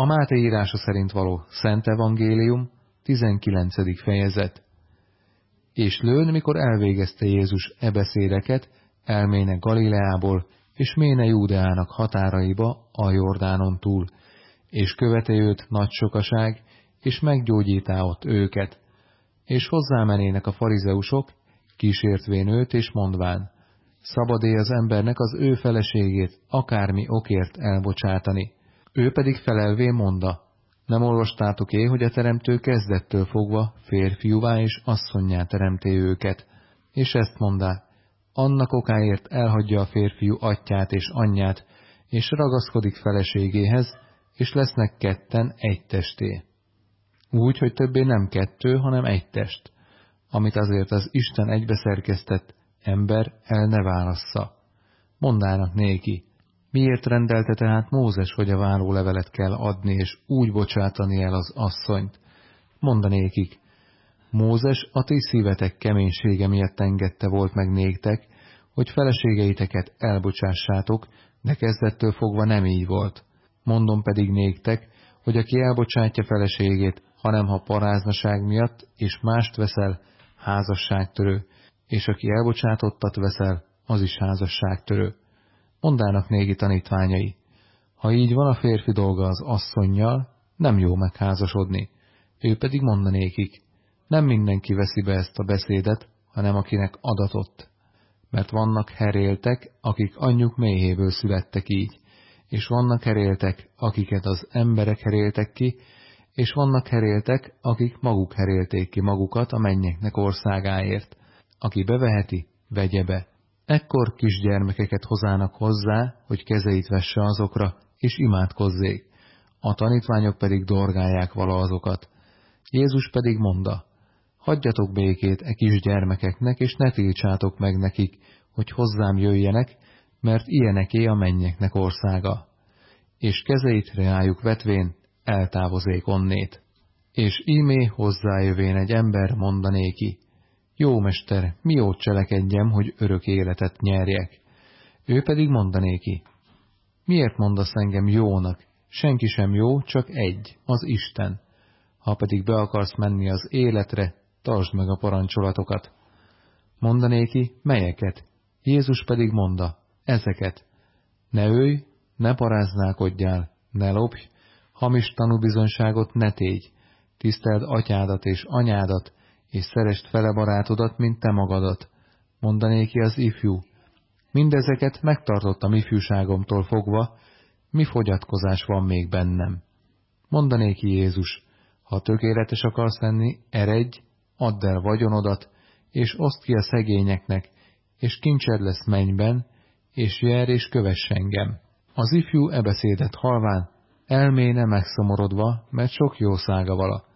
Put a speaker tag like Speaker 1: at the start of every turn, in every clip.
Speaker 1: A Máté írása szerint való Szent Evangélium, 19. fejezet. És lőn, mikor elvégezte Jézus e beszédeket, elméne Galileából, és méne Júdeának határaiba a Jordánon túl, és követe őt nagy sokaság, és meggyógyítá ott őket. És hozzámenének a farizeusok, kísértvén őt, és mondván, szabadé az embernek az ő feleségét akármi okért elbocsátani. Ő pedig felelvé monda, nem olvastátok-é, hogy a teremtő kezdettől fogva férfiúvá és asszonyá teremté őket, és ezt mondá, annak okáért elhagyja a férfiú atyát és anyját, és ragaszkodik feleségéhez, és lesznek ketten egy testé. Úgy, hogy többé nem kettő, hanem egy test, amit azért az Isten egybeszerkesztett, ember el ne válassza. Mondának néki, miért rendelte tehát Mózes, hogy a várólevelet kell adni, és úgy bocsátani el az asszonyt? Mondanékik, Mózes a ti szívetek keménysége miatt engedte volt meg néktek, hogy feleségeiteket elbocsássátok, de kezdettől fogva nem így volt. Mondom pedig néktek, hogy aki elbocsátja feleségét, hanem ha paráznaság miatt, és mást veszel, házasságtörő, és aki elbocsátottat veszel, az is házasságtörő. Mondának négi tanítványai, ha így van a férfi dolga az asszonynal, nem jó megházasodni. Ő pedig mondanékik, nem mindenki veszi be ezt a beszédet, hanem akinek adatott. Mert vannak heréltek, akik anyjuk méhéből születtek így, és vannak heréltek, akiket az emberek heréltek ki, és vannak heréltek, akik maguk herélték ki magukat a mennyeknek országáért. Aki beveheti, vegye be. Ekkor kisgyermekeket hozának hozzá, hogy kezeit vesse azokra, és imádkozzék. A tanítványok pedig dorgálják vala azokat. Jézus pedig monda, hagyjatok békét e kisgyermekeknek, és ne tiltsátok meg nekik, hogy hozzám jöjjenek, mert ilyeneké a mennyeknek országa. És kezeit reájuk vetvén eltávozék onnét. És ímé hozzájövén egy ember mondanéki, jó mester, mi jót cselekedjem, hogy örök életet nyerjek? Ő pedig mondanéki, miért mondasz engem jónak? Senki sem jó, csak egy, az Isten. Ha pedig be akarsz menni az életre, tartsd meg a parancsolatokat. Mondanéki, melyeket? Jézus pedig monda, ezeket. Ne ölj, ne paráználkodjál, ne lopj, hamis tanúbizonyságot ne tégy, tiszteld atyádat és anyádat, és szerest fele barátodat, mint te magadat, mondanéki az ifjú. Mindezeket megtartottam ifjúságomtól fogva, mi fogyatkozás van még bennem. Mondanéki Jézus, ha tökéletes akarsz lenni, eredj, add el vagyonodat, és oszd ki a szegényeknek, és kincsed lesz mennyben, és jár és kövess engem. Az ifjú ebeszédet halván, elméne megszomorodva, mert sok jószága vala.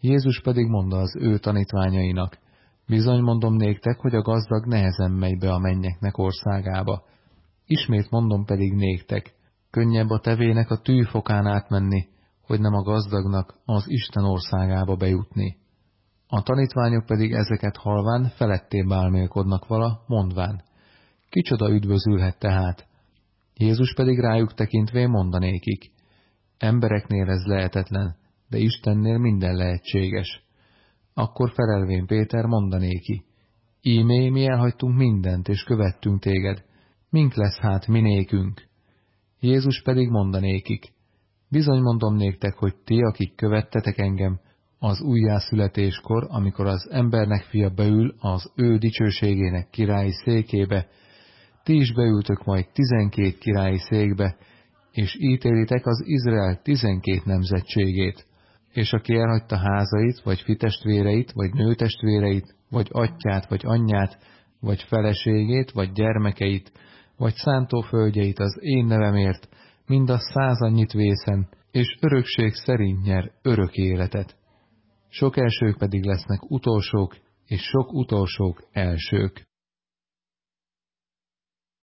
Speaker 1: Jézus pedig mondta az ő tanítványainak, bizony mondom néktek, hogy a gazdag nehezen megy be a mennyeknek országába. Ismét mondom pedig néktek, könnyebb a tevének a tűfokán átmenni, hogy nem a gazdagnak az Isten országába bejutni. A tanítványok pedig ezeket halván feletté bálmélkodnak vala, mondván, kicsoda üdvözülhet tehát. Jézus pedig rájuk tekintvé mondanékik, embereknél ez lehetetlen, de Istennél minden lehetséges. Akkor felelvén Péter mondanéki, ímé mi elhagytunk mindent, és követtünk téged, mink lesz hát minékünk? Jézus pedig mondanékik, bizony mondom néktek, hogy ti, akik követtetek engem, az újjászületéskor, amikor az embernek fia beül az ő dicsőségének királyi székébe, ti is beültök majd tizenkét királyi székbe, és ítélitek az Izrael tizenkét nemzetségét és aki elhagyta házait, vagy fitestvéreit, vagy nőtestvéreit, vagy atyát, vagy anyját, vagy feleségét, vagy gyermekeit, vagy szántóföldjeit az én nevemért, mind a százannyit vészen, és örökség szerint nyer örök életet. Sok elsők pedig lesznek utolsók, és sok utolsók elsők.